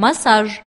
массаж.